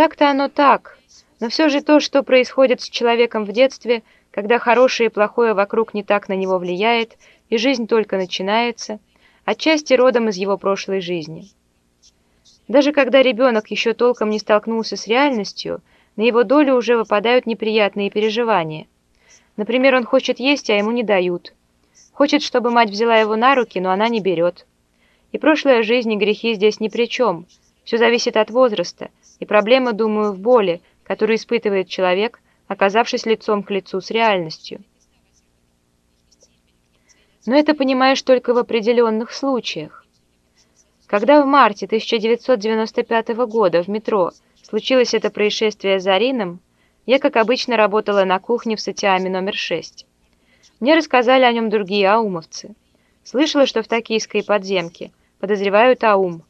Так-то оно так, но все же то, что происходит с человеком в детстве, когда хорошее и плохое вокруг не так на него влияет, и жизнь только начинается, отчасти родом из его прошлой жизни. Даже когда ребенок еще толком не столкнулся с реальностью, на его долю уже выпадают неприятные переживания. Например, он хочет есть, а ему не дают. Хочет, чтобы мать взяла его на руки, но она не берет. И прошлая жизнь и грехи здесь ни при чем. Все зависит от возраста, и проблема, думаю, в боли, которую испытывает человек, оказавшись лицом к лицу с реальностью. Но это понимаешь только в определенных случаях. Когда в марте 1995 года в метро случилось это происшествие с Зарином, я, как обычно, работала на кухне в Сатиаме номер 6. Мне рассказали о нем другие аумовцы. Слышала, что в токийской подземке подозревают аум.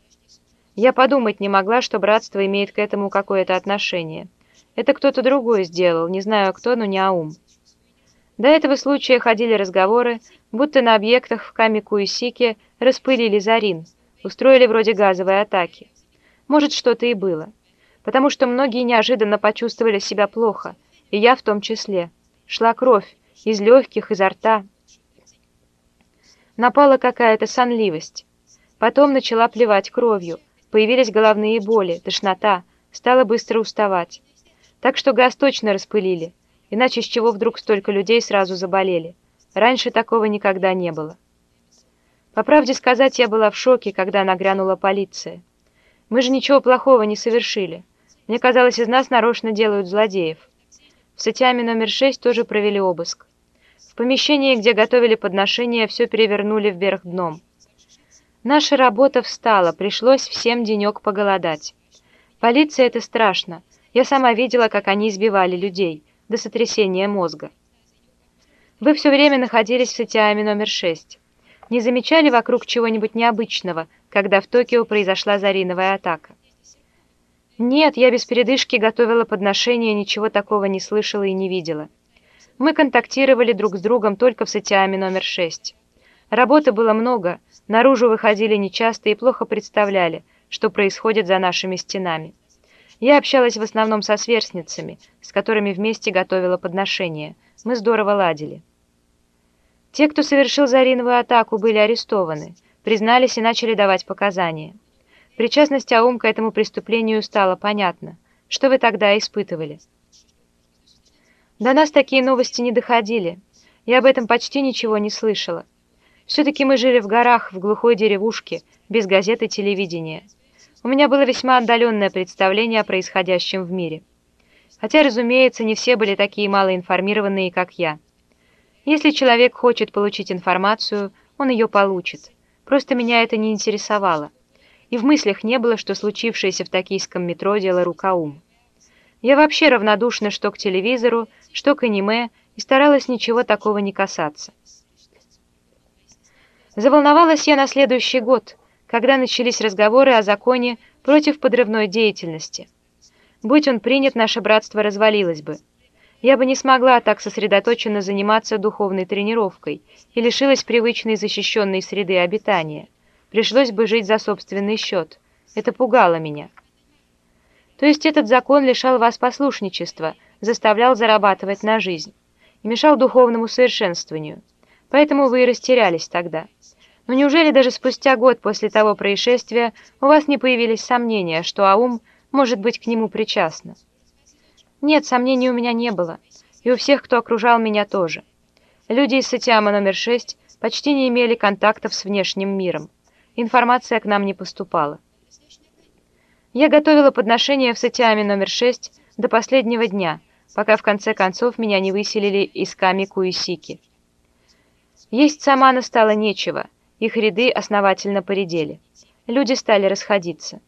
Я подумать не могла, что братство имеет к этому какое-то отношение. Это кто-то другой сделал, не знаю кто, но не аум. До этого случая ходили разговоры, будто на объектах в Камикуисике распылили Зарин – устроили вроде газовой атаки. Может, что-то и было. Потому что многие неожиданно почувствовали себя плохо, и я в том числе. Шла кровь из легких, изо рта. Напала какая-то сонливость. Потом начала плевать кровью. Появились головные боли, тошнота, стала быстро уставать. Так что газ точно распылили, иначе с чего вдруг столько людей сразу заболели. Раньше такого никогда не было. По правде сказать, я была в шоке, когда нагрянула полиция. Мы же ничего плохого не совершили. Мне казалось, из нас нарочно делают злодеев. В Сатиаме номер шесть тоже провели обыск. В помещении, где готовили подношения, все перевернули вверх дном. Наша работа встала, пришлось всем денек поголодать. Полиция — это страшно. Я сама видела, как они избивали людей, до сотрясения мозга. Вы все время находились в Сатиаме номер шесть не замечали вокруг чего-нибудь необычного, когда в Токио произошла зариновая атака? Нет, я без передышки готовила подношения, ничего такого не слышала и не видела. Мы контактировали друг с другом только в Сатиаме номер 6. Работы было много, наружу выходили нечасто и плохо представляли, что происходит за нашими стенами. Я общалась в основном со сверстницами, с которыми вместе готовила подношения. Мы здорово ладили. Те, кто совершил Зариновую атаку, были арестованы, признались и начали давать показания. Причастность Аум к этому преступлению стала понятна. Что вы тогда испытывали? До нас такие новости не доходили. Я об этом почти ничего не слышала. Все-таки мы жили в горах, в глухой деревушке, без газет и телевидения. У меня было весьма отдаленное представление о происходящем в мире. Хотя, разумеется, не все были такие малоинформированные, как я. Если человек хочет получить информацию, он ее получит. Просто меня это не интересовало. И в мыслях не было, что случившееся в токийском метро дело рука ум. Я вообще равнодушна что к телевизору, что к аниме, и старалась ничего такого не касаться. Заволновалась я на следующий год, когда начались разговоры о законе против подрывной деятельности. Будь он принят, наше братство развалилось бы. Я бы не смогла так сосредоточенно заниматься духовной тренировкой и лишилась привычной защищенной среды обитания. Пришлось бы жить за собственный счет. Это пугало меня. То есть этот закон лишал вас послушничества, заставлял зарабатывать на жизнь и мешал духовному совершенствованию. Поэтому вы и растерялись тогда. Но неужели даже спустя год после того происшествия у вас не появились сомнения, что Аум может быть к нему причастна? Нет, сомнений у меня не было. И у всех, кто окружал меня тоже. Люди из Сатиама номер 6 почти не имели контактов с внешним миром. Информация к нам не поступала. Я готовила подношение в Сатиаме номер 6 до последнего дня, пока в конце концов меня не выселили из Ками Куисики. Есть самана стало нечего, их ряды основательно поредели. Люди стали расходиться.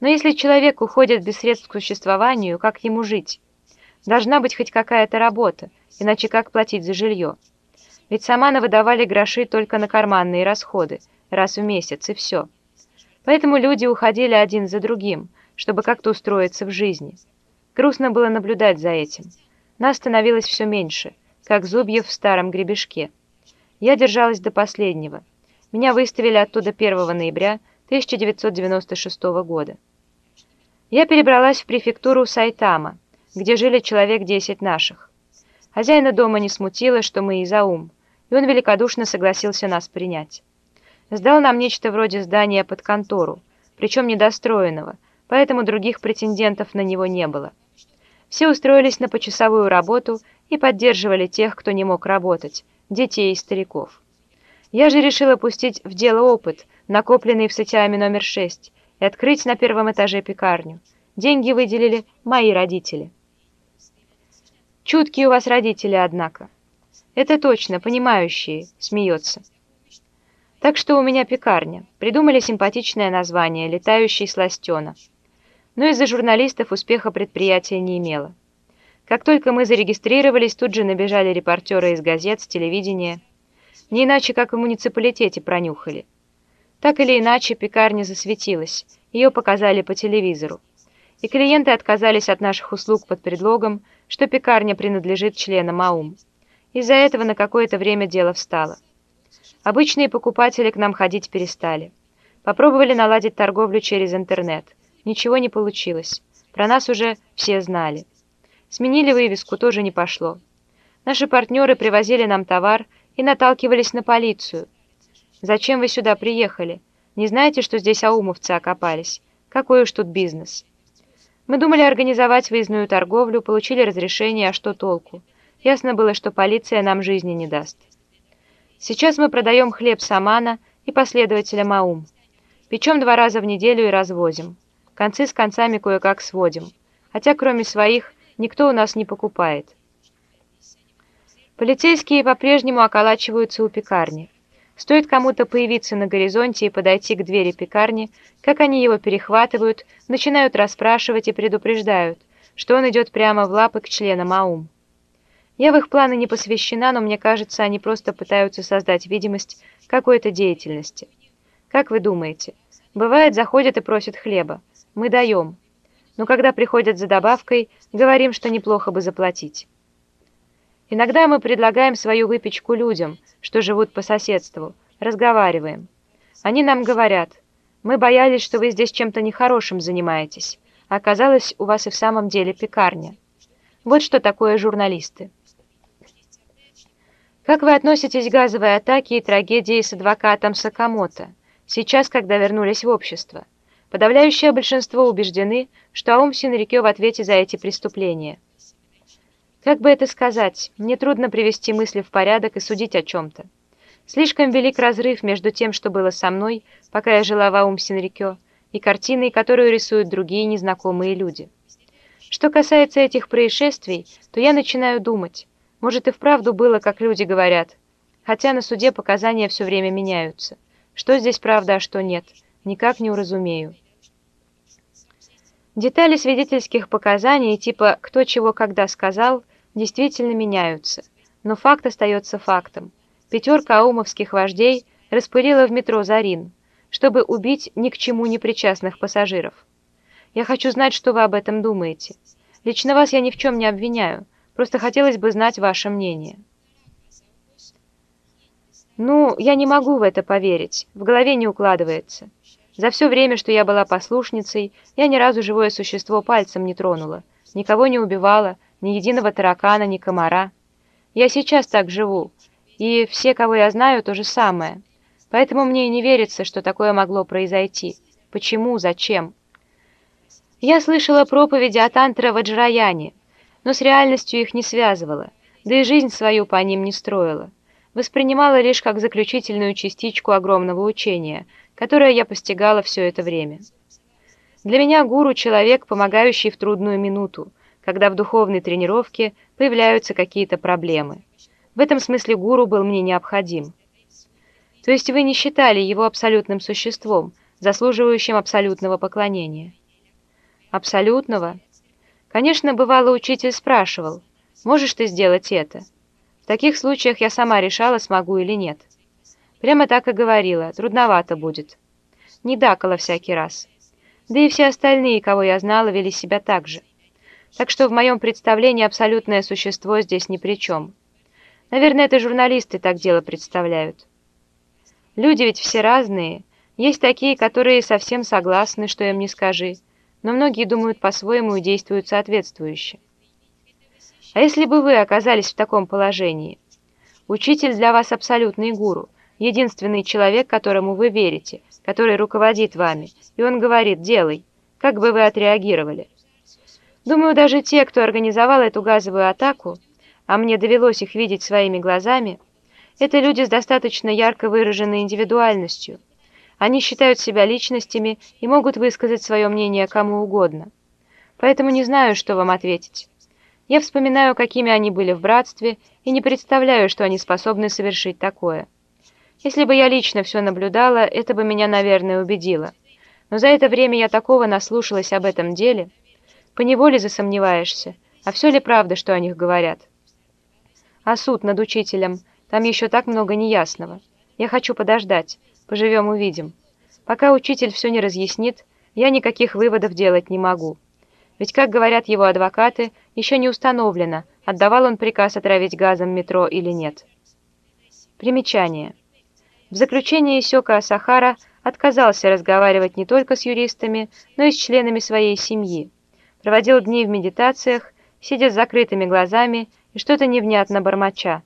Но если человек уходит без средств к существованию, как ему жить? Должна быть хоть какая-то работа, иначе как платить за жилье? Ведь Самана выдавали гроши только на карманные расходы, раз в месяц, и все. Поэтому люди уходили один за другим, чтобы как-то устроиться в жизни. Грустно было наблюдать за этим. Нас становилось все меньше, как зубьев в старом гребешке. Я держалась до последнего. Меня выставили оттуда 1 ноября 1996 года. Я перебралась в префектуру Сайтама, где жили человек десять наших. Хозяина дома не смутило, что мы из Аум, и он великодушно согласился нас принять. Сдал нам нечто вроде здания под контору, причем недостроенного, поэтому других претендентов на него не было. Все устроились на почасовую работу и поддерживали тех, кто не мог работать, детей и стариков. Я же решила пустить в дело опыт, накопленный в Сатиаме номер 6, и открыть на первом этаже пекарню. Деньги выделили мои родители. Чуткие у вас родители, однако. Это точно, понимающие, смеется. Так что у меня пекарня. Придумали симпатичное название «Летающий сластена». Но из-за журналистов успеха предприятие не имело. Как только мы зарегистрировались, тут же набежали репортеры из газет, с телевидения. Не иначе, как в муниципалитете пронюхали. Так или иначе, пекарня засветилась, ее показали по телевизору. И клиенты отказались от наших услуг под предлогом, что пекарня принадлежит членам АУМ. Из-за этого на какое-то время дело встало. Обычные покупатели к нам ходить перестали. Попробовали наладить торговлю через интернет. Ничего не получилось. Про нас уже все знали. Сменили вывеску, тоже не пошло. Наши партнеры привозили нам товар и наталкивались на полицию. «Зачем вы сюда приехали? Не знаете, что здесь аумовцы окопались? Какой уж тут бизнес?» Мы думали организовать выездную торговлю, получили разрешение, а что толку? Ясно было, что полиция нам жизни не даст. Сейчас мы продаем хлеб Самана и последователя Маум. Печем два раза в неделю и развозим. Концы с концами кое-как сводим. Хотя кроме своих никто у нас не покупает. Полицейские по-прежнему околачиваются у пекарни. Стоит кому-то появиться на горизонте и подойти к двери пекарни, как они его перехватывают, начинают расспрашивать и предупреждают, что он идет прямо в лапы к членам АУМ. Я в их планы не посвящена, но мне кажется, они просто пытаются создать видимость какой-то деятельности. Как вы думаете? Бывает, заходят и просят хлеба. Мы даем. Но когда приходят за добавкой, говорим, что неплохо бы заплатить. Иногда мы предлагаем свою выпечку людям, что живут по соседству, разговариваем. Они нам говорят, мы боялись, что вы здесь чем-то нехорошим занимаетесь, а оказалось, у вас и в самом деле пекарня. Вот что такое журналисты. Как вы относитесь к газовой атаке и трагедии с адвокатом Сакамото, сейчас, когда вернулись в общество? Подавляющее большинство убеждены, что Аум Синрикё в ответе за эти преступления. Как бы это сказать, мне трудно привести мысли в порядок и судить о чем-то. Слишком велик разрыв между тем, что было со мной, пока я жила в Аум Синрикё, и картиной, которую рисуют другие незнакомые люди. Что касается этих происшествий, то я начинаю думать, может, и вправду было, как люди говорят. Хотя на суде показания все время меняются. Что здесь правда, а что нет, никак не уразумею. Детали свидетельских показаний, типа «кто чего когда сказал», действительно меняются. Но факт остается фактом. Пятерка аумовских вождей распылила в метро «Зарин», чтобы убить ни к чему не причастных пассажиров. Я хочу знать, что вы об этом думаете. Лично вас я ни в чем не обвиняю, Просто хотелось бы знать ваше мнение. Ну, я не могу в это поверить. В голове не укладывается. За все время, что я была послушницей, я ни разу живое существо пальцем не тронула. Никого не убивала, ни единого таракана, ни комара. Я сейчас так живу, и все, кого я знаю, то же самое. Поэтому мне и не верится, что такое могло произойти. Почему? Зачем? Я слышала проповеди от Антра Ваджраяни, но с реальностью их не связывала, да и жизнь свою по ним не строила. Воспринимала лишь как заключительную частичку огромного учения, которое я постигала все это время. Для меня гуру – человек, помогающий в трудную минуту, когда в духовной тренировке появляются какие-то проблемы. В этом смысле гуру был мне необходим. То есть вы не считали его абсолютным существом, заслуживающим абсолютного поклонения? Абсолютного? Конечно, бывало, учитель спрашивал, «Можешь ты сделать это?» В таких случаях я сама решала, смогу или нет. Прямо так и говорила, трудновато будет. Не дакала всякий раз. Да и все остальные, кого я знала, вели себя так же. Так что в моем представлении абсолютное существо здесь ни при чем. Наверное, это журналисты так дело представляют. Люди ведь все разные. Есть такие, которые совсем согласны, что им не скажи. но многие думают по-своему и действуют соответствующе. А если бы вы оказались в таком положении? Учитель для вас абсолютный гуру, единственный человек, которому вы верите, который руководит вами, и он говорит «делай», как бы вы отреагировали? Думаю, даже те, кто организовал эту газовую атаку, а мне довелось их видеть своими глазами, это люди с достаточно ярко выраженной индивидуальностью. Они считают себя личностями и могут высказать свое мнение кому угодно. Поэтому не знаю, что вам ответить. Я вспоминаю, какими они были в братстве, и не представляю, что они способны совершить такое. Если бы я лично все наблюдала, это бы меня, наверное, убедило. Но за это время я такого наслушалась об этом деле. Поневоле засомневаешься, а все ли правда, что о них говорят? А суд над учителем, там еще так много неясного. Я хочу подождать, поживем-увидим. Пока учитель все не разъяснит, я никаких выводов делать не могу. Ведь, как говорят его адвокаты, еще не установлено, отдавал он приказ отравить газом метро или нет. Примечание. В заключение Исёка Асахара отказался разговаривать не только с юристами, но и с членами своей семьи. Проводил дни в медитациях, сидя с закрытыми глазами и что-то невнятно бормоча,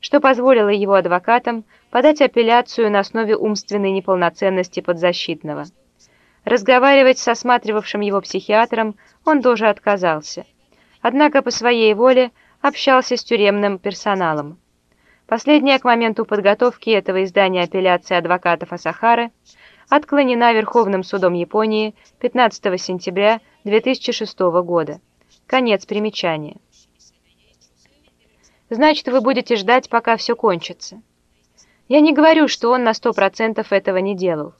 что позволило его адвокатам подать апелляцию на основе умственной неполноценности подзащитного. Разговаривать с осматривавшим его психиатром он тоже отказался, однако по своей воле общался с тюремным персоналом. Последняя к моменту подготовки этого издания апелляции адвокатов Асахары отклонена Верховным судом Японии 15 сентября 2006 года. Конец примечания. Значит, вы будете ждать, пока все кончится. Я не говорю, что он на сто процентов этого не делал.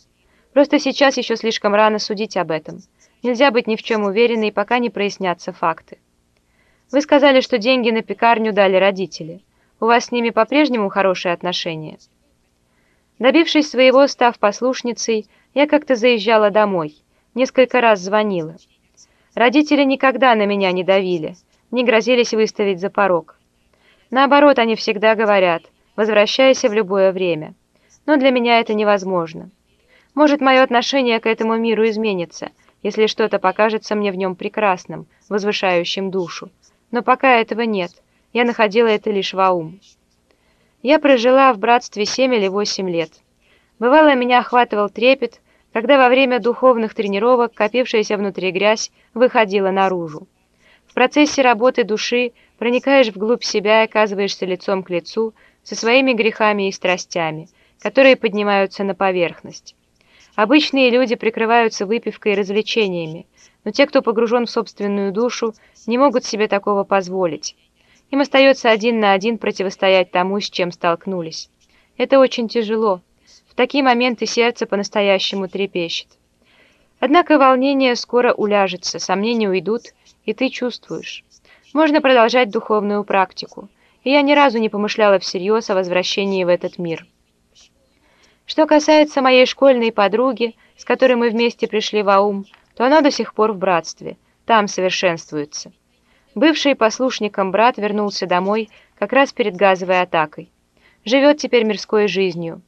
Просто сейчас еще слишком рано судить об этом. Нельзя быть ни в чем уверенной, пока не прояснятся факты. Вы сказали, что деньги на пекарню дали родители. У вас с ними по-прежнему хорошие отношения? Добившись своего, став послушницей, я как-то заезжала домой, несколько раз звонила. Родители никогда на меня не давили, не грозились выставить за порог. Наоборот, они всегда говорят, возвращайся в любое время. Но для меня это невозможно. Может, мое отношение к этому миру изменится, если что-то покажется мне в нем прекрасным, возвышающим душу. Но пока этого нет – я находила это лишь во ум. Я прожила в братстве семь или восемь лет. Бывало, меня охватывал трепет, когда во время духовных тренировок копившаяся внутри грязь выходила наружу. В процессе работы души проникаешь вглубь себя и оказываешься лицом к лицу со своими грехами и страстями, которые поднимаются на поверхность. Обычные люди прикрываются выпивкой и развлечениями, но те, кто погружен в собственную душу, не могут себе такого позволить. Им остается один на один противостоять тому, с чем столкнулись. Это очень тяжело. В такие моменты сердце по-настоящему трепещет. Однако волнение скоро уляжется, сомнения уйдут, и ты чувствуешь. Можно продолжать духовную практику, и я ни разу не помышляла всерьез о возвращении в этот мир. Что касается моей школьной подруги, с которой мы вместе пришли в Аум, то она до сих пор в братстве, там совершенствуется. Бывший послушником брат вернулся домой как раз перед газовой атакой. Живет теперь мирской жизнью.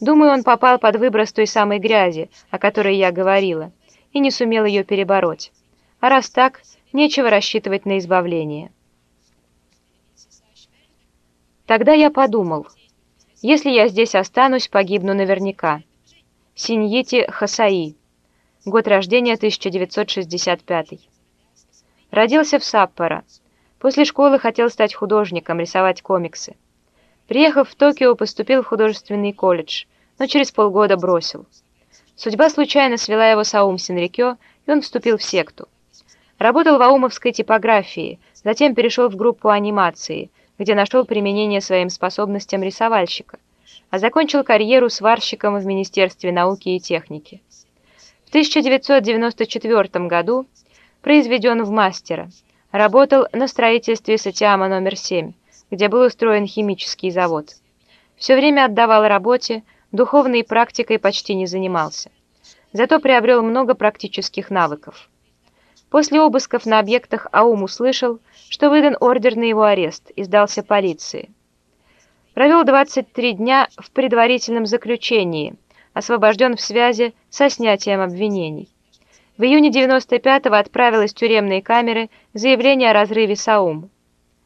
Думаю, он попал под выброс той самой грязи, о которой я говорила, и не сумел ее перебороть. А раз так, нечего рассчитывать на избавление. Тогда я подумал, если я здесь останусь, погибну наверняка. Синьити Хасаи. Год рождения 1965. Родился в Саппоро. После школы хотел стать художником, рисовать комиксы. Приехав в Токио, поступил в художественный колледж, но через полгода бросил. Судьба случайно свела его с Аум Синрикё, и он вступил в секту. Работал в аумовской типографии, затем перешел в группу анимации, где нашел применение своим способностям рисовальщика, а закончил карьеру сварщиком в Министерстве науки и техники. В 1994 году произведен в мастера. Работал на строительстве Сатиама номер 7, где был устроен химический завод. Все время отдавал работе, духовной практикой почти не занимался. Зато приобрел много практических навыков. После обысков на объектах АУМ услышал, что выдан ордер на его арест и сдался полиции. Провел 23 дня в предварительном заключении, освобожден в связи со снятием обвинений. В июне 95-го отправил из тюремной камеры заявление о разрыве с АУМ.